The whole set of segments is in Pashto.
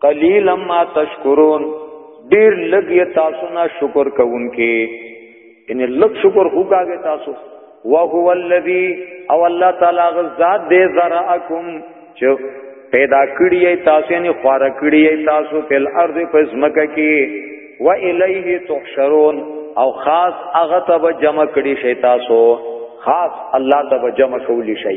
قلیلا ما تشکرون ډیر لګي تاسو نه شکر کوونکې ان لګ شکر وکاږي تاسو وهو الذی او الله تعالی غزاد دې زرعکم چې پیدا کړی تاسو نه خوار کړی تاسو په ارض په زمکه کې و الیه تحشرون او خاص هغه ته جمع کړی شي تاسو خاص الله ته جمع کولی شي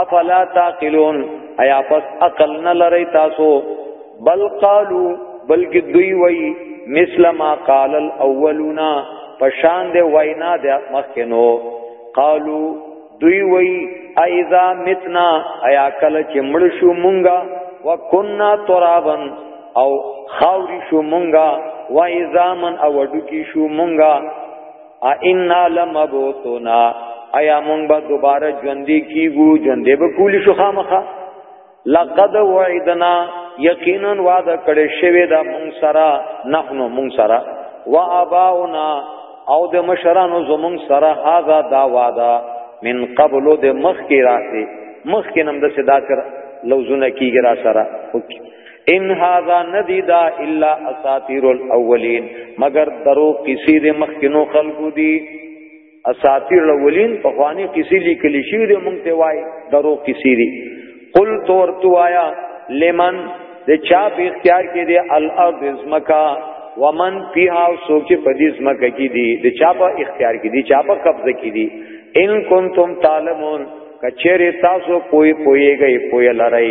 افلا تعقلون ایا پس عقل نه لری تاسو بل قالو بلکې دوی وای مثل ما قال الاولون پشان دی وینا د مخکنو قالو دوی وای اذا متنا ایا کله چې مړ شو مونږه وکنا ترابن او خاوري شو مونږه و اذا من او ډکی شو مونږه ائنا لمبوتنا ایا مونږ به دوباره ژوندې کیګو ژوندې به کولی شو خامخه لقد وعدنا یقینا وعده کړې شوی دا مونږ سره نحنو مونږ سره وا اباونا او د مشرانو زمونږ سره هاذا دا وعده من قبل د مخ کې راځي مخ کې نم د صدا کر لوزونه کیږي را سره ان هاذا ندی دا الا اساطیر الاولین مگر درو کسی د مخکینو خلقو دی اساطیر الاولین په خوانی کسی لیکل شوی د مونږ ته وای درو کسی دی قل تور تو آیا لمن د چا په اختیار کې دی الارض زمکا ومن پیها سوچ په دې زمکا کې دی د چا په اختیار کې دی چا په قبضه کې دی ان کنتم تعلمون کچره تاسو کوئی پویږئ پوی لړئ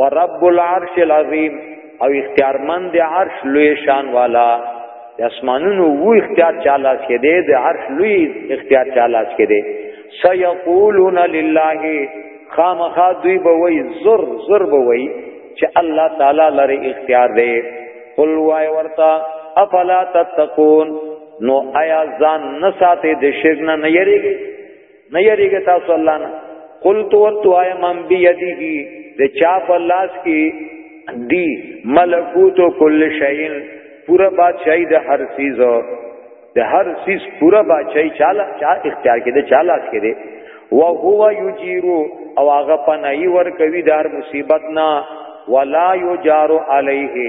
ورب العرش العظیم او اختیارمند دی عرش لوی شان والا د اسمانونو وو اختیار چاله کې دی د عرش لوی اختیار چاله کې دی سيقولون لله خامخا دوی به وای زر زر به وای چې الله تعالی لري اختیار دی قل وای ورتا افلا تتقون نو آیا ځان نه ساتي د شرک نه نه یریږي نه یریږي تاسو الله نه قلت وتوایا من بیده د چا په لاس کې دی ملکوت کل شیء پورا بادشاہی د هر چیز د هر چیز پورا بادشاہی چاله چا اختیار کې دی چاله کې دی او هو یجیر او هغه پنای ور کوي دار مصیبت نه ولا یجار علیه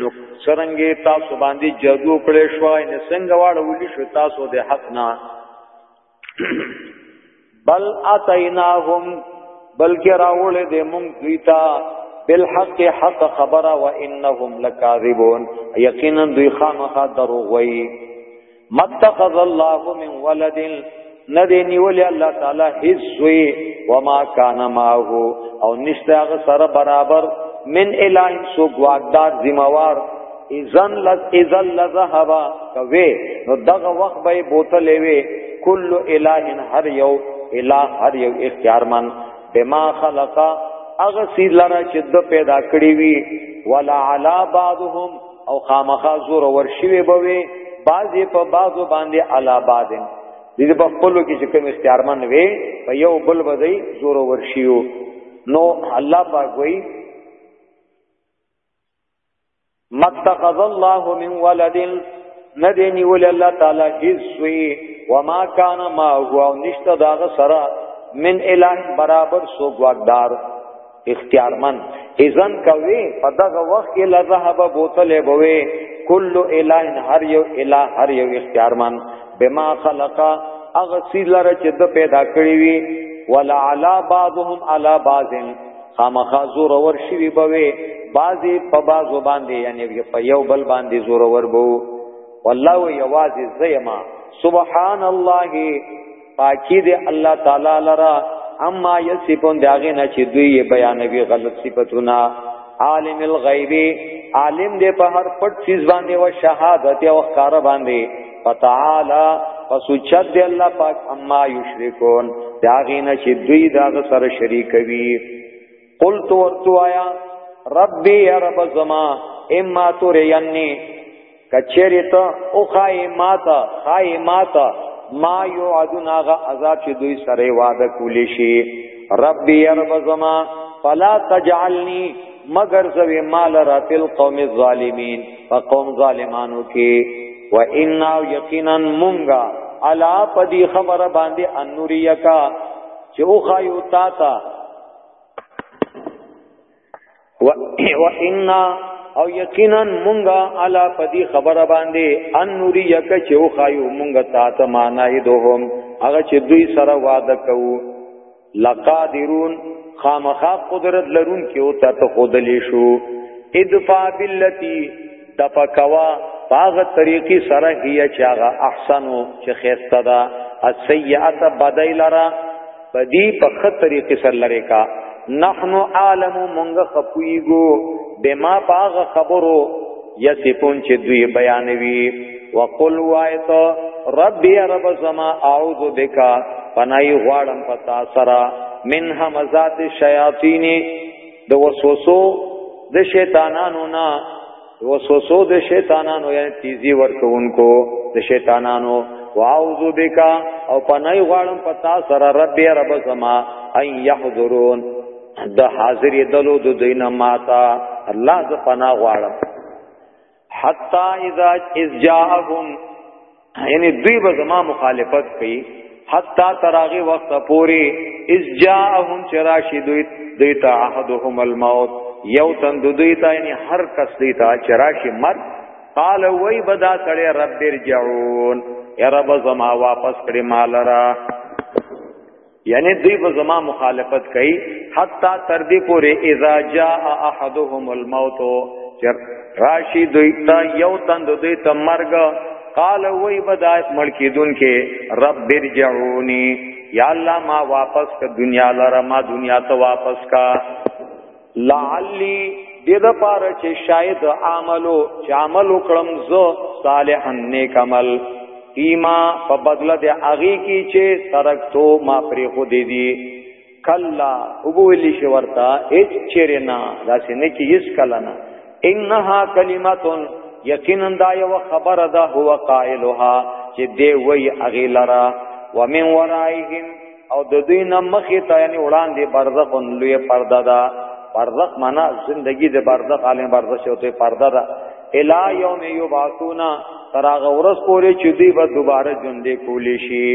نو څرنګه تاسو باندې جادو کړې شو ان څنګه واړه ولي شو تاسو د حق نه بل اتیناهم بلکې راولې د مونږ دیتا بالحق حق خبره وانهم لکاذبون یقینا دوی خامخا دروغ وایي متخذ الله من ولد ندی نیولی الله تعالی هیڅ زوی وما کان معه او نشته هغه سره برابر من الہین سو گواکدار ذمہوار اذن لز اذن لذهبا کوي نو دغه وخت به بوتل وي کل الہین هر یو الہ هر یو اختیارمن بما خلقا اغه سیر لره چې د پیدا کړی وی ولا علا بعضهم او خامخا زور ورشوي بوي بعضی په بعضو باندې علا بعضن دې په خپل کې چې کوم اختیارمن وي په یو بل بدی زور ورشيو نو الله پاک وایي متخذ الله من ولد ندی نیول الله تعالی هیڅ وی وما کان ما هو نشته داغه سره من الہ برابر سو غوږدار اختیارمن اذن کوي په دغه وخت کې لذهب بوتل بوي کل الہ هر یو الہ هر یو اختیارمن بما خلق اغسی لره چې د پیدا کړی وي ولا علا بعضهم علا بعض خامخا زور ور شي بوي بعضی په بعضو باندې یعنی په یو بل باندې زور ور بو والله یوازې زیما سبحان الله پاکی دی الله تعالی لرا اما یصفون داغه نه چې دوی بیانوي غلط صفاتونه عالم الغیب عالم دې په هر پټ چیز باندې او شهادت او ښکار باندې فتعالا فسوچت دې الله پاک اما یشرکون داغه نه چې دوی داغه سره شریک وي قلت ورتو آیا ربی یا رب زما اما تورینی کچری ته او خای ماتا خای ماتا ما یو عدن آغا عذاب چې دوی سره وعده کولی شي ربی یا رب زما فلا تجعلنی مگر زوی مال را تل قوم الظالمین فقوم ظالمانو کې و انا یقینا مونگا علا پدی خبر باندې انوریکا چې او خایو تا تا و ان او یقینا مونږه علا پدی خبره باندې ان نوری یک چې او خایو مونږه تا ته معنی دوهم هغه چې دوی سره وعده کوو لقادرون خامخا قدرت لرون کې او تا ته خودلې شو ادفع باللتی د پکوا باغ طریقی سره هي چې هغه احسنو چې خيسته ده السيئات بدایلرا بدی په خ طریقی سره لری کا نحن عالم مونږ خپویګو بما باغ خبرو یسفون چې دوی بیانوي وقل وایت ربی رب زما اعوذ بکا پنای غواړم پتا سرا من همزات شیاطین د وسوسو د شیطانانو نه وسوسو د شیطانانو یعنی تیزی ورکوونکو د شیطانانو واعوذ بک او پنای غواړم پتا سره رب رب سما ان یحضرون د حاضر دلو د دینه ماتا الله ز پنا غواړم حتا اذا اذ جاءهم یعنی دوی به زما مخالفت کوي حتا تراغي وخت پوري اذ جاءهم چراشی دوی دوی ته احدهم الموت یو تن دوی ته یعنی هر کس دوی ته چراشی مرګ قال وای بدا سړی رب ارجعون یا رب زما واپس کړي مال را یعنی دوی به زما مخالفت کوي حتا تر دې پورې اذا جاء احدهم الموت چر راشي دوی ته یو تند دوی ته مرګ قال وای بدایت ملکی دن کې رب ارجعونی یا الله ما واپس ک دنیا لره ما دنیا ته واپس کا لعلی دې د پاره چې شاید عملو چې عمل وکړم زه صالحا نیک عمل فیما په بدله د هغه کی چې ترکتو ما پرې خو دې دي کلا وګولی شي ورته هیڅ چیرې نه داسې نه کی هیڅ کلا نه انها کلمتون یقینا دا یو خبره ده هو قائلها چې دی وی اغه لرا ومن ورائهم او د دوی نه مخې ته یعنی وړاندې برزخ لوی پرده ده برزخ معنا زندگی د برزخ عالم برزخ شوته پرده ده الا یوم یبعثونا تراغ ورس پوری چې دی به دوباره ژوند کولی شي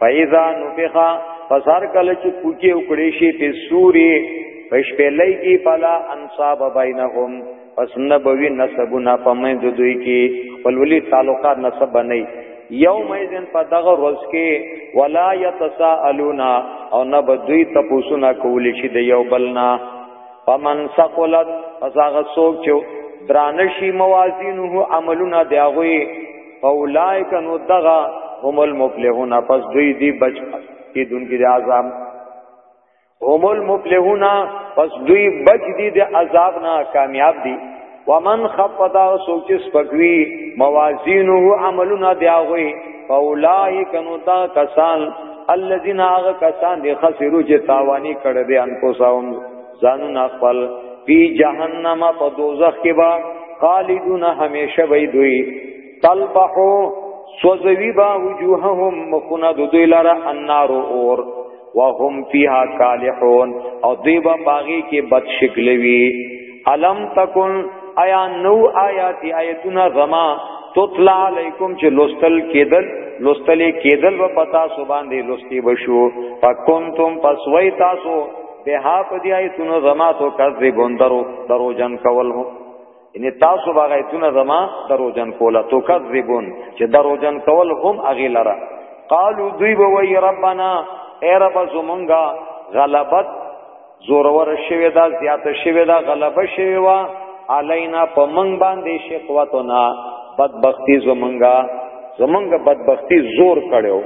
فایذا نفخا فسار کله چې پوکی وکړي شي په سوري پښپلې کې پلا انصاب بینهم پس نبوی نسبونه په منځ دوی کې خپل ولی تعلقات نسب نه یوم ایزن په دغه ورځ کې ولا یتساءلون او نه بدوی تاسو نه کول شي د یو بلنا فمن ثقلت پس هغه څوک چې درانشي موازینه عملونه دی هغه فاولائک نو دغه هم المفلحون پس دوی دی بچ کیدونکو د عذاب هم المفلحون پس دوی بچ دي د عذاب نه کامیاب دي ومن خفض سوچ سپکوي موازینه عملنا دیاوي فاولائک نو دا کسان الذين هغه کسان دي خسرو چې تاوانی کړي دي ان کو ساوم ځانون خپل پی جهنم په دوزخ کې با خالدون همیشه وي دوی تلبحو سوزوی با وجوههم مخنا دو دوی لرا النار اور وهم فیها کالحون او دوی با باغی کې بد شکلوی علم تکن آیا نو آیاتی آیتنا زما تطلع علیکم چې لوستل کېدل لوستلې کېدل و پتا سو باندې لوستي بشو فکنتم پسوي تاسو به ها پدی آیتونو زما تو کذبون درو درو جن کول هو ان تاسو باغیتونه زما دروجن کوله تو کذبون چې دروجن کول هم اغه لره قالو دوی به وی ربنا اے رب زمونږه غلبت زورور شوی دا زیات شوی دا غلبه شوی وا علینا پمنګ باندې شقوتنا بدبختی زمونږه زمونږه بدبختی زور کړو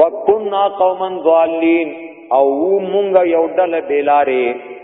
وکنا قومن ضالین او مونږه یو ډله بیلاره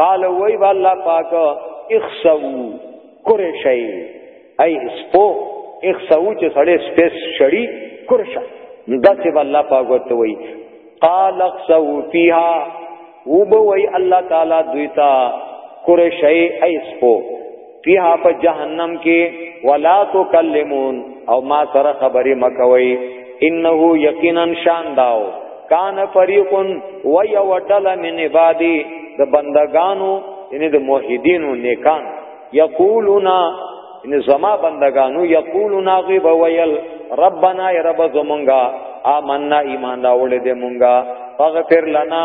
قال وای با الله پاک اخسو کره شي اي سپو اخسو چې سړې سپیس شړی کرشه داسې با الله پاک ورته وای قال اخسو فيها وبوي الله تعالی دوی ته کره شي اي سپو فیها په جهنم کې ولا تکلمون او ما سره خبرې مکوي انه یقینا شان داو کان فریقن و یوټل من عبادی د بندگانو یعنی د موحدینو نیکان یقولونا یعنی زما بندگانو یقولونا غیب ویل ربنا یا رب زمونږه آمنا ایمان راولې دې مونږه فغفر لنا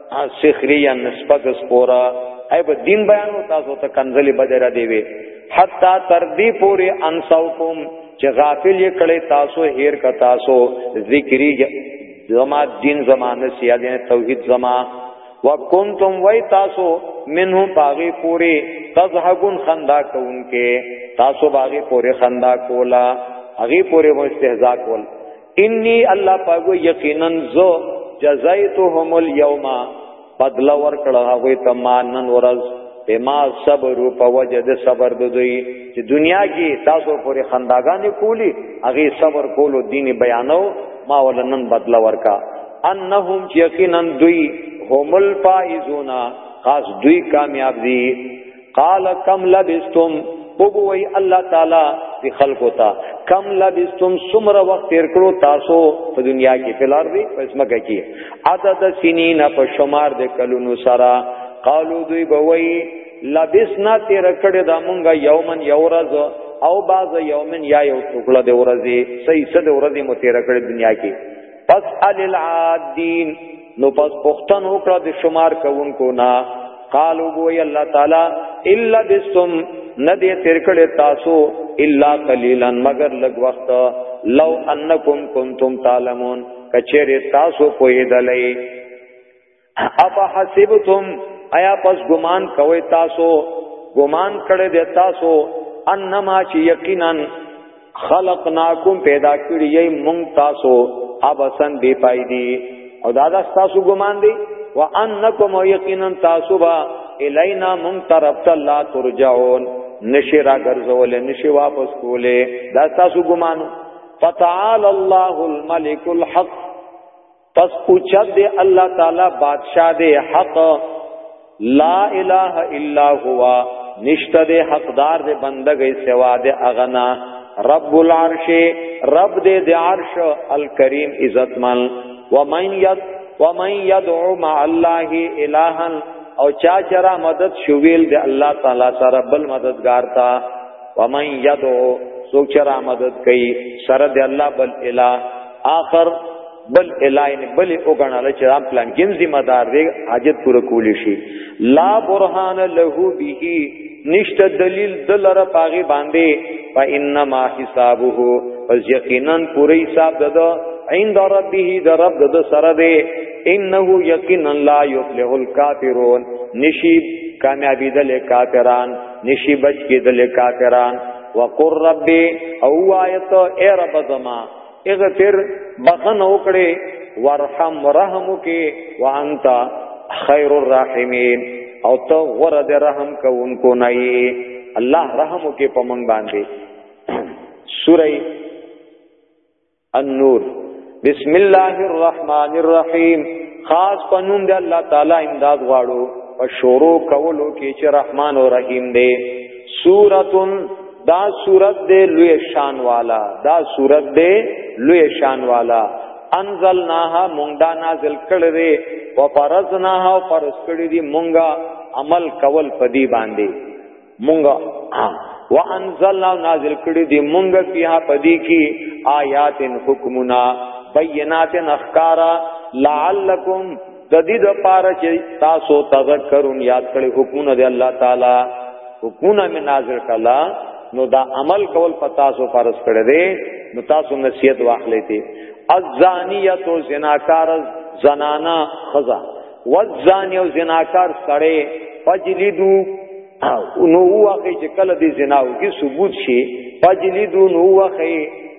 ها سخریا نسبګ سپورا ای په دین بیانو تاسو ته کنزلی بدره دی وی حتا تر دې پوری انسوکم چې غافل یې کړي تاسو هیر ک تاسو ذکری زما دین زما نسیاد یعنی توحید زما وکنتم وای تاسو منه باغی پوری تزهقون خندا کوونکې تاسو باغی پوری خندا کولا هغه پوری مو استهزاء کول انی الله پاګو یقینا زو جزایتهم اليوم بدل ور کړه هغه ته ما نن ورځ بما صبر په وجه د صبر د دوی چې دنیا کې تاسو پورې خنداګانې کولی هغه صبر کولو دیني بیانو ما ولنن بدل ورکا انهم یقینا دوی هم الفائزون خاص دوی کامیاب دي قال کم لبستم وګوي الله تعالی دی خلقو تا کم لبستم سمر وقت تیر کړو تاسو په دنیا کې فلار دی پس مکه کې عدد سنین په شمار د کلونو سرا قالو دوی بوي لبسنا تیر کړه دا مونږه یومن یورز او باز یومن یا یو ټوکړه د ورځې صحیح صد ورځې مو تیر کړه دنیا کې پس العادین نو پس پختن وکړه د شمار کوونکو نا قالو بوئی اللہ تعالی الا بستم ندی تیر کړي تاسو الا قليلا مگر لږ وخت لو انکم کنتم تعلمون کچره تاسو پوهیدلې اپ حسبتم ایا پس ګمان کوي تاسو ګمان کړي د تاسو انما چې یقینا خلقناکم پیدا کړی یی مونږ تاسو ابسن بی پایدی او دا دا تاسو ګمان دی وانکم یقینا تاسو با الینا مونږ طرف ته لا ترجعون نشی را ګرځول نشی واپس کوله دا تاسو ګمانو فتعال الله الملك الحق پس اوچت دے اللہ تعالی بادشاہ دے حق لا الہ الا ہوا نشتہ دے حقدار دے بندگی سوا دے اغنا رب العرش رب دے دے عرش الکریم عزت من ومن ید ومن یدعو مع اللہ الہا او چا چرا مدد شویل دے اللہ تعالی سره بل مددگار تا ومن یدعو سوک چرا مدد کئی سره دے اللہ بل الہ آخر بل الاین بل وګڼل چې رام پلان کې ذمہ دار دی حاجت پوره کولی شي لا برهان له به نشته دلیل دلر پاغي باندې فانما حسابه پس یقینا پوره حساب دده عند ربه د رب د سره دی انه یقینا لا یفلح الکافرون نشی کامیابی دل کافران نشی بچ کې دل کافران وقر ربي او آیت اے رب زمان اغفر بخن وکړي ورحم رحم کې وانت خیر الرحیمین او ته غره د رحم کوونکو نه الله رحم کې پمن باندې سوره النور بسم الله الرحمن الرحیم خاص پنوم د الله تعالی امداد غواړو په شورو کولو کې چې رحمان او رحیم دی سورتن دا صورت دے لوی شان والا دا صورت دے لوی شان والا انزلناها مونږ دا نازل کړی دی او فرضناها او فرض کړی دی مونږه عمل کول پدی باندې مونږه وانزلنا نازل کړی دی مونږه فیها پدی کی آیات حکمنا بینات اخکارا لعلکم د دې د پاره چې تاسو تذکرون یاد کړئ حکمونه دی الله تعالی حکمونه می نازل کلا نو دا عمل کول په تاسو فرض کړی دی نو تاسو نصیحت واخلې ته الزانیت و زناکار زنانا خزا والزانی و زناکار سړی فجلدو نو واخی چې کله دې زنا وکي ثبوت شي فجلدو نو واخی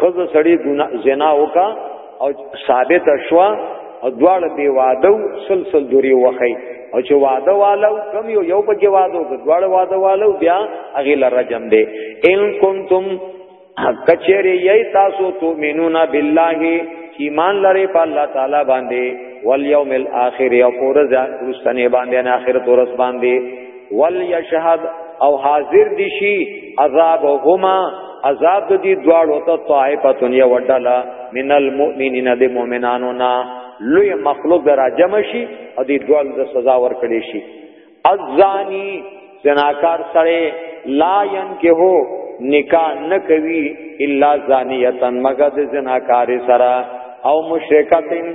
خزه سړی زنا وکا او ثابت شوا او دواړه دی وادو سلسل دوری وخی او چې واده والو کم یو یو پکې وادو دواړه واده والو بیا اغه لرجم دی ان کنتم کچری یی تاسو تو مینونا بالله ایمان لري په الله تعالی باندې والیوم الاخر او پورز رستنه باندې نه اخرت ورځ باندې وليشهد او حاضر دي شي عذابهما عذاب د دې دواړو ته طائفتون یو ډله من المؤمنین د مؤمنانو نا لوی مخلوق را جمع شي او دې دواړو د سزا ورکړي شي الزانی زناکار سره لا ينکهو نکاح نه کوي الا زانیتن مگر د زناکار سره او مشرکتن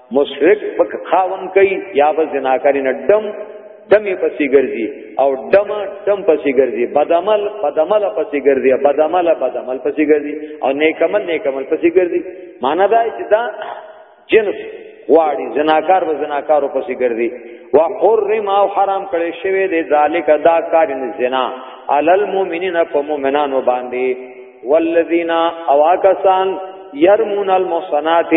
مشرک پک خاون کوي یا به زناکاری نه دم دمې پسې ګرځي او دم دم پسې ګرځي بدعمل بدعمل پسې ګرځي بدعمل بدعمل پسې ګرځي او نیکمل نیکمل پسې ګرځي معنا دا چې دا جنس واړي زناکار به زناکارو پسې ګرځي وحرم او حرام کړي شوی دی ذالک دا کار زنا علل مومنین په مومنانو باندې والذین اواکسان يرمون المحصنات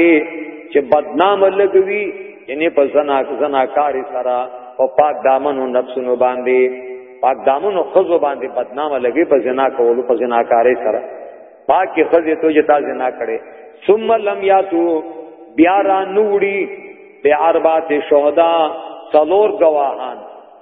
چې بدنام لګوي یعنی په زنا زناکاری سره او پاک دامنو نفسونو باندې پاک دامنو خزو باندې بدنام لګي په زنا کولو په زناکاری سره پاکي خزې ته چې تا زنا کړي ثم لم یاتو بیا را نوړي به اربات شهدا څلور گواهان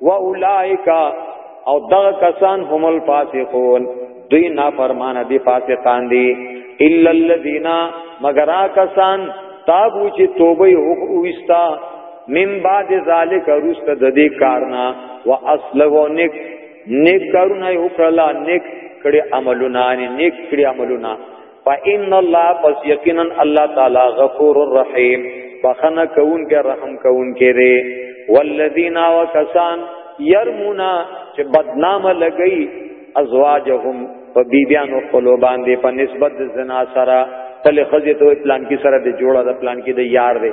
واولائک او دغه کسان هم الفاسقون دوی نافرمان دي فاسقان دي الا الذين مگر کسان تابو چې توبه وکويستا من بعد ذالک رست د دې کارنا وا اصلو نیک نیک کارونه وکړه نیک کړي عملونه نیک کړي عملونه فإن الله پس یقینا الله تعالی غفور الرحیم بخنه کون کې رحم کون کې دی والذین وکسان یرمونا چې بدنام لګئی ازواجهم په بیبیانو خپل باندې په نسبت زنا سره تل خزیتو پلان کې سره د جوړه د پلان کې د یار دی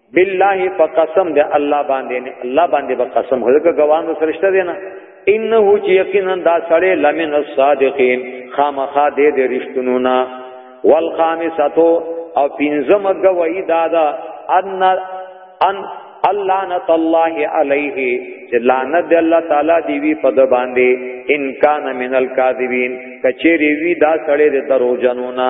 بالله فقسم ده الله باندې نه الله باندې په قسم هغه غوانو سرشته دي نه انه چې یقینا دا سړی لمن الصادقین خامخا دې دې رښتونو نا والخامساتو او پنځم غوي دادا ان ان الله نت الله علیه چې لعنت دی الله تعالی دی وی په د باندې ان کان من الکاذبین کچری وی دا سړی د دروژنونه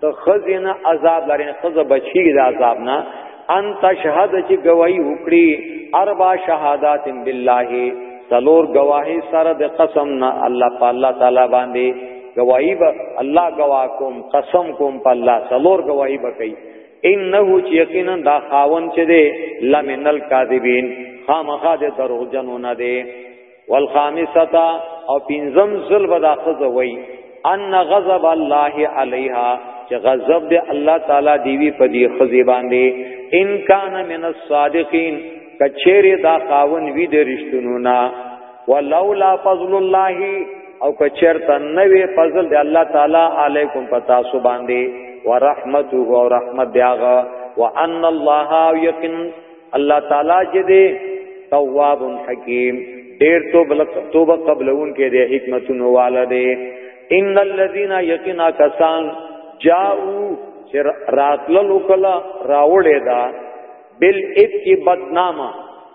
ته خزینه عذاب لري نه خزه بچی د عذاب نه ان تشهد چې گواہی وکړي اربع شهادات بالله سلور گواہی سره د قسم نه الله په الله تعالی باندې گواہی به الله گواه کوم قسم کوم په الله سلور گواہی به کوي انه چې یقینا دا خاون چې دی لمنل کاذبین خامخا د دروغجنونه دی والخامسه او پنځم ذل بدا خزوي ان غضب الله عليها چې غضب دې الله تعالی دی وی په دې خزي باندې ان کان من الصادقین کچېره دا خاون وی د رښتونو نا ولولا فضل الله او کچرته نوې فضل دی الله تعالی علیکم پتا سو باندې ورحمته او رحمت دیغه وان الله یقین الله تعالی چې دی تواب حکیم ډیر توبه قبلون کې دی حکمتونو والا دی ان الذين يقينا كسان جاءوا چر راتللو کلا راوړې دا بل ات کی بدنامه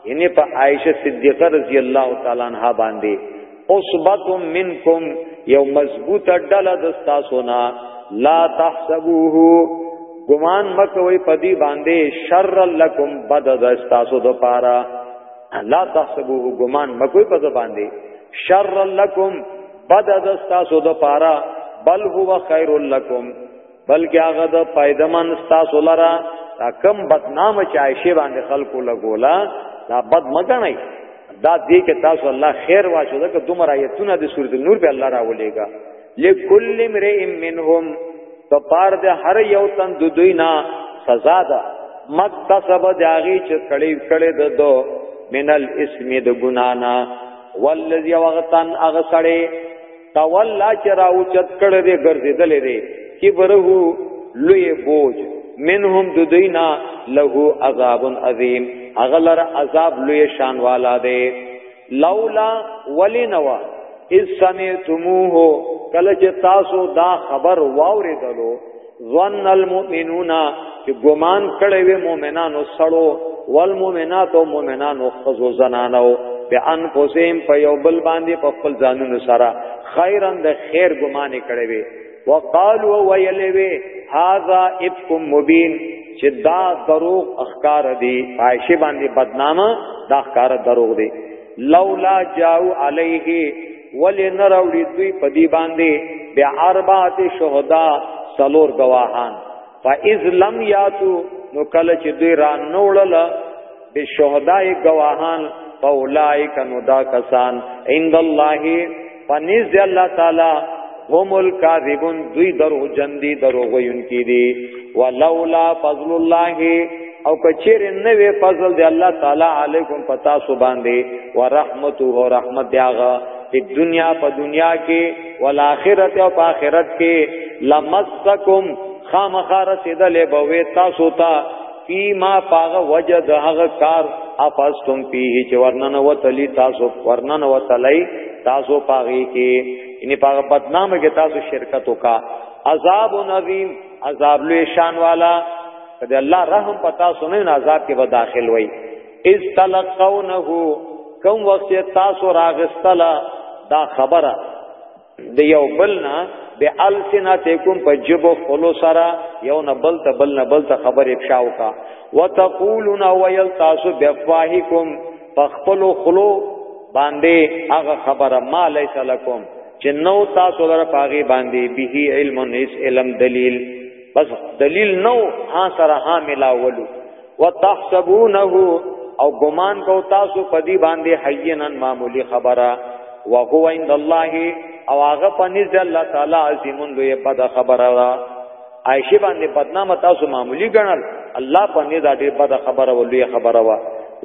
یعنی په عائشه صدیقه رضی الله تعالی عنها باندې عصبه منکم یو مضبوطه ډله د تاسو نه لا تحسبوه ګمان مکوي پدی باندې شر لکم بد د تاسو د پاره لا تحسبوه ګمان مکوي په باندې شر لکم بد د تاسو د پاره بل هو خیر لکم بلکې هغه د پایدمن تاسو لره دا کم بدنام چې عائشه باندې خلکو لګولا دا بد مګنئ دا دې کې تاسو الله خیر واچو دا که دومره آیتونه د سورۃ نور په الله راولېګا لکل امرئ منهم په پار د هر یو تن د دوی نه سزا ده مکتسب داغي چې کړي کړي د دو منل اسم د ګنانا والذي وغتن اغسړې تولا چې راو چت کړه دې ګرځیدل دې کبره لوی بوج منهم ددینا له عذاب عظیم اغلر عذاب لوی شان والا دې لولا ولنوا اذ سمعتموه کله چې تاسو دا خبر واوریدلو ظن المؤمنون چې ګمان کړي وي مؤمنانو سړو والمؤمنات او مؤمنانو خزو زنانو به ان پوسیم په یو بل باندې په خپل ځانونو سره خیرن د خیر ګمان کړي وي وقالو ویلې وي هاذا ابکم مبین چې دا دروغ اخکار دي عائشه باندې بدنامه دا اخکار دروغ دي لولا جاو علیه ولی نراوړي دوی په دی باندې بیا اربعات شهدا سلور گواهان فاذ لم یاتو نو کله چې دوی را نوړل به شهدای گواهان فاولائک نو دا کسان عند الله پنیز دی الله تعالی هم الکاذبون دوی درو جن دي درو وین کی دي ولولا فضل الله او کچیر نه وی فضل دی الله تعالی علیکم پتا سو باندې ورحمت او رحمت یاغه په دنیا په دنیا کې ولآخرت او په آخرت کې لمسکم خامخار سیدل بوي تاسو ته پی ما پاغه وجه د هغه کار افاستم پیه چې ورنن وتلی تاسو ورنن وتلی تاسو پاغي کې یعنی پاغه بدنامه کې تاسو شرکت وکا عذاب عظیم عذاب لوی شان والا کدی الله رحم پتا سنن عذاب کې به داخل وای اذ تلقونه کوم وخت تاسو راغستلا دا خبره د یو بل نه به السناتکم په جبو خلو سره یو نه بل ته بل نه بل ته خبر افشاو کا وتقولون ویل تاسو بفواهکم پخپلو خلو باندې هغه خبره ما لیس لکم چې نو تاسو لپاره پاغي باندې به علم نس علم دلیل بس دلیل نو ها سره ها ملاولو وتحسبونه او ګمان کو تاسو په دې باندې حینن معمولی خبره وهو عند الله او هغه په نزد الله تعالی عظیم لوی بد خبره را عائشه باندې بدنامه تاسو معمولی ګڼل الله په نزد ډېر بد خبره ولوی خبره وا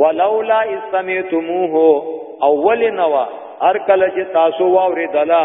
ولولا استمیتموه اول نوا هر کله چې تاسو واورې دلا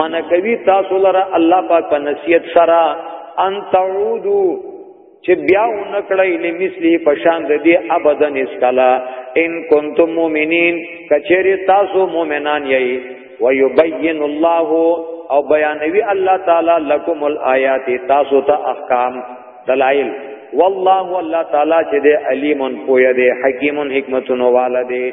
من کوي تاسو لره الله پاک په نصیحت سره ان تعودو چې بیا ونکړی لمثلی پشان د دې ابدن اسکلا ان کنتم مؤمنین کچری تاسو مؤمنان یی ويبين الله او بیانوي الله تعالی لكم الآیات تاسو ته احکام دلائل والله الله تعالی چې دې علیم پوی دې حکیم حکمتونو والده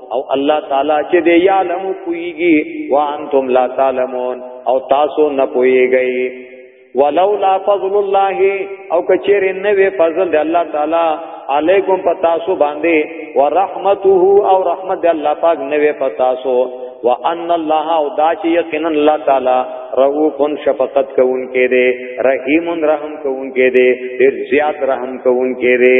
او الله تعالی چې دی یعلم کویږي وانتم لا تعلمون او تاسو نه پویږئ ولولا فضل الله او کچیر نه وی فضل دی الله تعالی علیکم پتاسو باندې ورحمته او رحمت دی الله پاک نه وی پتاسو وان الله او دا چې یقینا الله تعالی رؤوفن شفقت کوونکې دی رحیم رحم کوونکې دی ډیر زیات رحم کوونکې دی